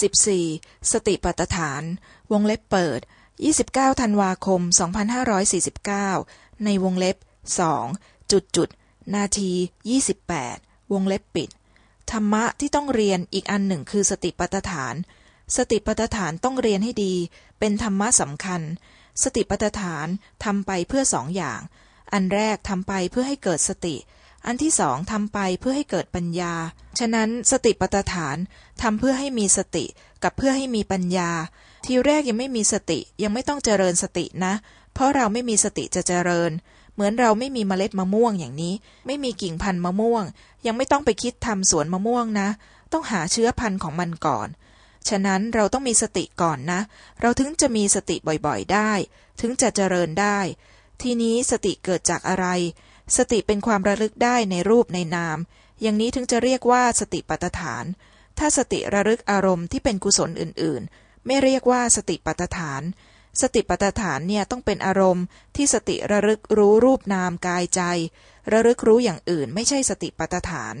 14. สติปัฏฐาน วงเล็บเปิด 29 ธันวาคม 2549 ในวงเล็บ2จุดจุดนาที 28 วงเล็บปิด ธรรมะที่ต้องเรียนอีกอันหนึ่งคือสติปัฏฐาน สติปัฏฐานต้องเรียนให้ดี เป็นธรรมะสำคัญ สติปัฏฐานทำไปเพื่อสองอย่าง อันแรกทำไปเพื่อให้เกิดสติ อันที่สองทำไปเพื่อให้เกิดปัญญา ฉะนั้นสติปัฏฐานทำเพื่อให้มีสติกับเพื่อให้มีปัญญา ทีแรกยังไม่มีสติยังไม่ต้องเจริญสตินะ เพราะเราไม่มีสติจะเจริญ เหมือนเราไม่มีเมล็ดมะม่วงอย่างนี้ ไม่มีกิ่งพันธุ์มะม่วง ยังไม่ต้องไปคิดทำสวนมะม่วงนะ ต้องหาเชื้อพันธุ์ของมันก่อน ฉะนั้นเราต้องมีสติก่อนนะ เราถึงจะมีสติบ่อยๆได้ ถึงจะเจริญได้ ทีนี้สติเกิดจากอะไร สติเป็นความระลึกได้ในรูปในนาม อย่างนี้ถึงจะเรียกว่าสติปัฏฐาน ถ้าสติระลึกอารมณ์ที่เป็นกุศลอื่น ๆ ไม่เรียกว่าสติปัฏฐาน สติปัฏฐานเนี่ยต้องเป็นอารมณ์ ที่สติระลึกรู้รูปนามกายใจ ระลึกรู้อย่างอื่น ไม่ใช่สติปัฏฐาน